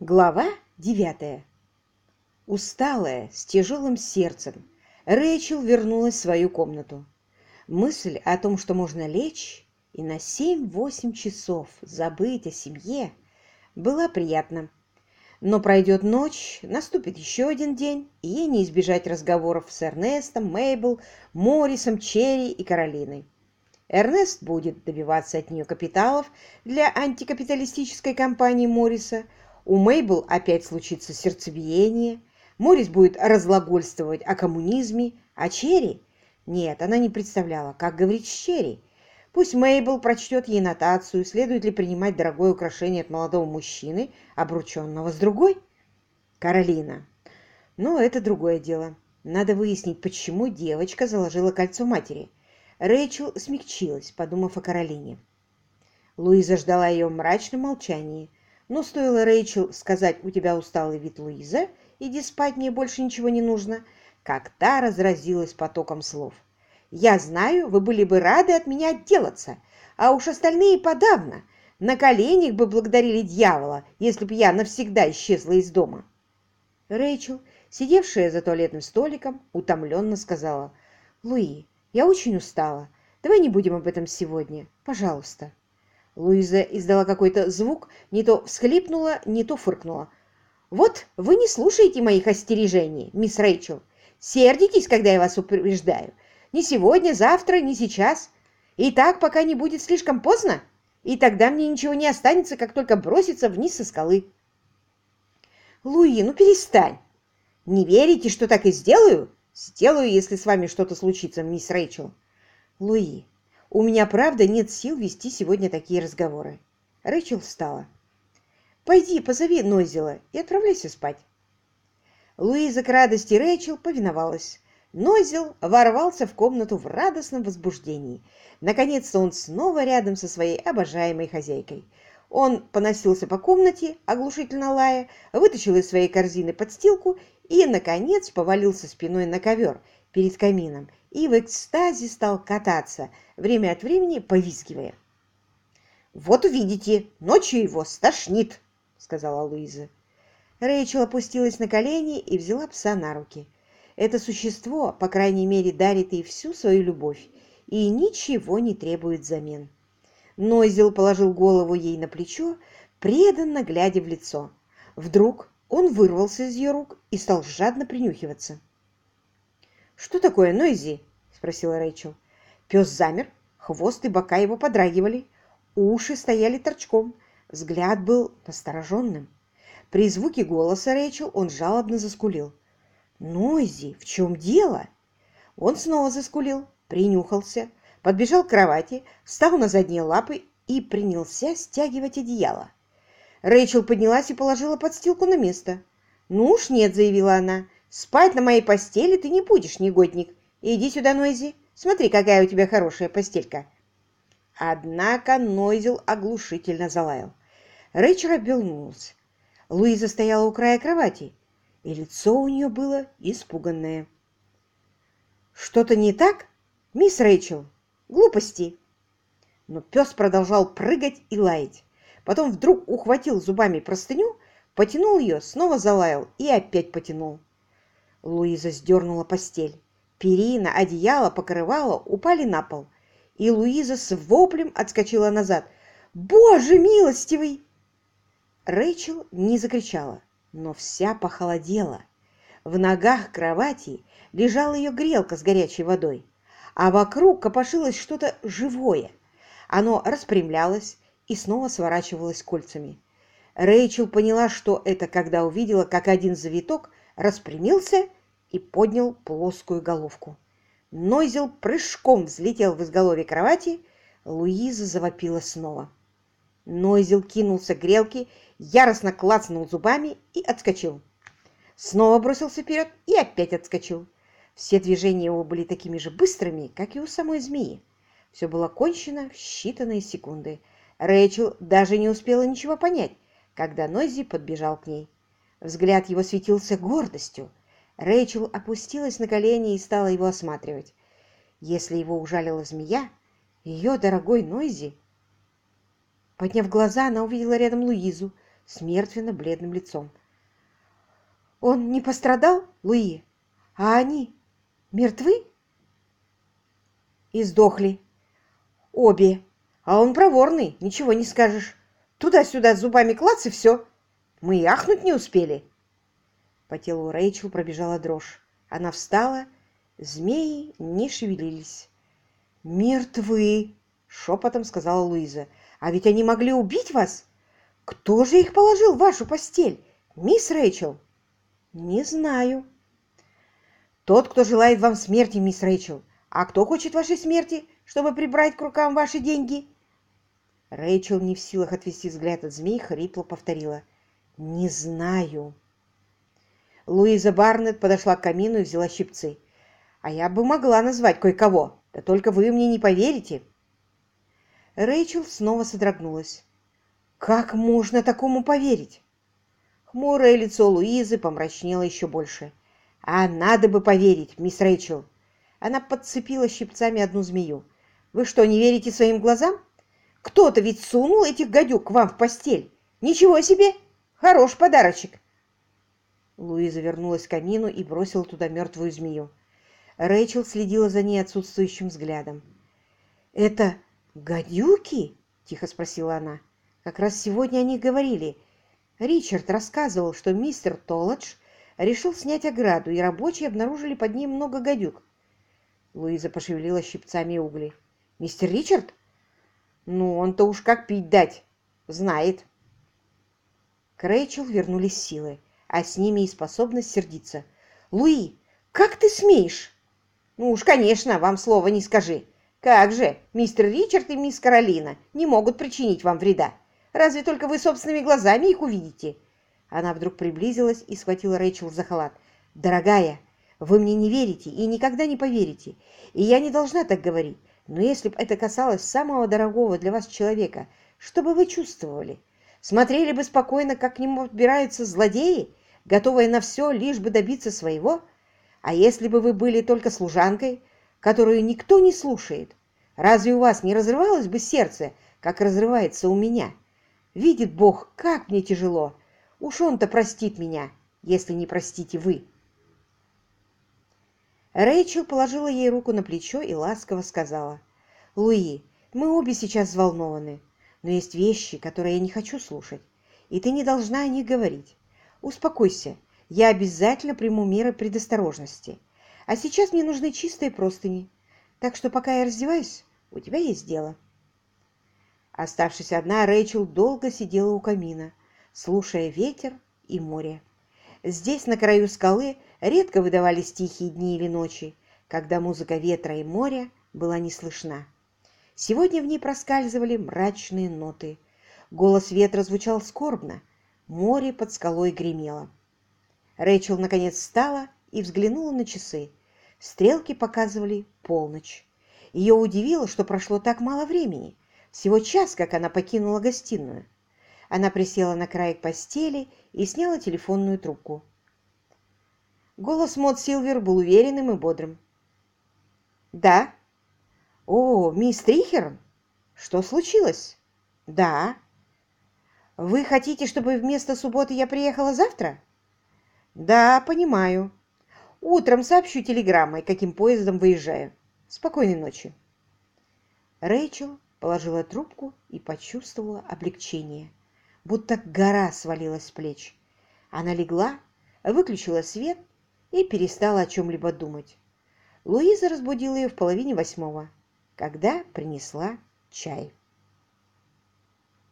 Глава девятая. Усталая, с тяжелым сердцем, Рэйчел вернулась в свою комнату. Мысль о том, что можно лечь и на семь-восемь часов забыть о семье, была приятна. Но пройдет ночь, наступит еще один день, и ей не избежать разговоров с Эрнестом, Мейбл, Моррисом, Черри и Каролиной. Эрнест будет добиваться от нее капиталов для антикапиталистической компании Морриса – у Мейбл опять случится сердцебиение, Морис будет разглагольствовать о коммунизме, а Черри... Нет, она не представляла, как говорить с Черри. Пусть Мейбл прочтет ей нотацию, следует ли принимать дорогое украшение от молодого мужчины, обрученного с другой. Каролина. Но это другое дело. Надо выяснить, почему девочка заложила кольцо матери. Рэйчел смягчилась, подумав о Каролине. Луиза ждала ее в мрачном молчании, но стоило Рэйчел сказать «У тебя усталый вид, Луиза, иди спать, мне больше ничего не нужно», как та разразилась потоком слов. «Я знаю, вы были бы рады от меня отделаться, а уж остальные подавно. На коленях бы благодарили дьявола, если бы я навсегда исчезла из дома». Рэйчел, сидевшая за туалетным столиком, утомленно сказала, «Луи, я очень устала. Давай не будем об этом сегодня, пожалуйста». Луиза издала какой-то звук, не то всхлипнула, не то фыркнула. «Вот вы не слушаете моих остережений, мисс Рэйчел. Сердитесь, когда я вас упреждаю. Не сегодня, завтра, не сейчас. И так, пока не будет слишком поздно. И тогда мне ничего не останется, как только броситься вниз со скалы». «Луи, ну перестань! Не верите, что так и сделаю? Сделаю, если с вами что-то случится, мисс Рэйчел». «Луи, у меня, правда, нет сил вести сегодня такие разговоры. Рэйчел встала. «Пойди, позови Нойзела и отправляйся спать». Луиза к радости Рэйчел повиновалась. Нойзел ворвался в комнату в радостном возбуждении. Наконец-то он снова рядом со своей обожаемой хозяйкой. Он поносился по комнате, оглушительно лая, вытащил из своей корзины подстилку и, наконец, повалился спиной на ковер перед камином и в экстазе стал кататься, время от времени повизгивая. «Вот увидите, ночью его стошнит», — сказала Луиза. Рэйчел опустилась на колени и взяла пса на руки. Это существо, по крайней мере, дарит ей всю свою любовь и ничего не требует взамен. Нойзел положил голову ей на плечо, преданно глядя в лицо. Вдруг он вырвался из ее рук и стал жадно принюхиваться. «Что такое, Нойзи?» — спросила Рэйчел. Пес замер, хвост и бока его подрагивали, уши стояли торчком, взгляд был настороженным. При звуке голоса Рэйчел он жалобно заскулил. «Нойзи, в чем дело?» Он снова заскулил, принюхался, подбежал к кровати, встал на задние лапы и принялся стягивать одеяло. Рэйчел поднялась и положила подстилку на место. «Ну уж нет», — заявила она, Спать на моей постели ты не будешь, негодник. Иди сюда, Нойзи. Смотри, какая у тебя хорошая постелька. Однако Нойзел оглушительно залаял. Рэйчел обернулся. Луиза стояла у края кровати, и лицо у нее было испуганное. «Что-то не так, мисс Рэйчел? Глупости!» Но пес продолжал прыгать и лаять. Потом вдруг ухватил зубами простыню, потянул ее, снова залаял и опять потянул. Луиза сдернула постель. Перина, одеяло, покрывало упали на пол. И Луиза с воплем отскочила назад. «Боже милостивый!» Рэйчел не закричала, но вся похолодела. В ногах кровати лежала ее грелка с горячей водой, а вокруг копошилось что-то живое. Оно распрямлялось и снова сворачивалось кольцами. Рэйчел поняла, что это, когда увидела, как один завиток распрямился и поднял плоскую головку. Нойзел прыжком взлетел в изголовье кровати, Луиза завопила снова. Нойзел кинулся к грелке, яростно клацнул зубами и отскочил. Снова бросился вперед и опять отскочил. Все движения его были такими же быстрыми, как и у самой змеи. Все было кончено в считанные секунды. Рэйчел даже не успела ничего понять, когда Нойзи подбежал к ней. Взгляд его светился гордостью. Рэйчел опустилась на колени и стала его осматривать. Если его ужалила змея, ее дорогой Нойзи... Подняв глаза, она увидела рядом Луизу с мертвенно-бледным лицом. «Он не пострадал, Луи? А они мертвы?» «И сдохли. Обе. А он проворный, ничего не скажешь. Туда-сюда зубами клац и все. Мы и ахнуть не успели». По телу Рэйчел пробежала дрожь. Она встала, змеи не шевелились. «Мертвы!» — шепотом сказала Луиза. «А ведь они могли убить вас! Кто же их положил в вашу постель? Мисс Рэйчел?» «Не знаю». «Тот, кто желает вам смерти, мисс Рэйчел. А кто хочет вашей смерти, чтобы прибрать к рукам ваши деньги?» Рэйчел, не в силах отвести взгляд от змей, хрипло повторила. «Не знаю». Луиза Барнетт подошла к камину и взяла щипцы. «А я бы могла назвать кое-кого, да только вы мне не поверите». Рэйчел снова содрогнулась. «Как можно такому поверить?» Хмурое лицо Луизы помрачнело еще больше. «А надо бы поверить, мисс Рэйчел!» Она подцепила щипцами одну змею. «Вы что, не верите своим глазам? Кто-то ведь сунул этих гадюк к вам в постель. Ничего себе! Хорош подарочек!» Луиза вернулась к камину и бросила туда мертвую змею. Рэйчел следила за ней отсутствующим взглядом. «Это гадюки?» – тихо спросила она. «Как раз сегодня они говорили. Ричард рассказывал, что мистер Толледж решил снять ограду, и рабочие обнаружили под ней много гадюк. Луиза пошевелила щипцами угли. «Мистер Ричард? Ну, он-то уж как пить дать. Знает». К Рэйчел вернулись силы а с ними и способность сердиться. «Луи, как ты смеешь?» «Ну уж, конечно, вам слова не скажи. Как же, мистер Ричард и мисс Каролина не могут причинить вам вреда. Разве только вы собственными глазами их увидите?» Она вдруг приблизилась и схватила Рэйчел за халат. «Дорогая, вы мне не верите и никогда не поверите. И я не должна так говорить. Но если бы это касалось самого дорогого для вас человека, что бы вы чувствовали? Смотрели бы спокойно, как к нему подбираются злодеи, готовая на все, лишь бы добиться своего? А если бы вы были только служанкой, которую никто не слушает, разве у вас не разрывалось бы сердце, как разрывается у меня? Видит Бог, как мне тяжело. Уж он-то простит меня, если не простите вы. Рэйчел положила ей руку на плечо и ласково сказала, «Луи, мы обе сейчас взволнованы, но есть вещи, которые я не хочу слушать, и ты не должна о них говорить. Успокойся, я обязательно приму меры предосторожности. А сейчас мне нужны чистые простыни. Так что пока я раздеваюсь, у тебя есть дело. Оставшись одна, Рэйчел долго сидела у камина, слушая ветер и море. Здесь, на краю скалы, редко выдавались тихие дни или ночи, когда музыка ветра и моря была не слышна. Сегодня в ней проскальзывали мрачные ноты. Голос ветра звучал скорбно, Море под скалой гремело. Рэйчел наконец встала и взглянула на часы. Стрелки показывали полночь. Ее удивило, что прошло так мало времени. Всего час, как она покинула гостиную. Она присела на краек постели и сняла телефонную трубку. Голос Мод Силвер был уверенным и бодрым. «Да». «О, мисс Трихерн? Что случилось?» «Да». Вы хотите, чтобы вместо субботы я приехала завтра? Да, понимаю. Утром сообщу телеграммой, каким поездом выезжаю. Спокойной ночи. Рэйчел положила трубку и почувствовала облегчение, будто гора свалилась с плеч. Она легла, выключила свет и перестала о чем-либо думать. Луиза разбудила ее в половине восьмого, когда принесла чай.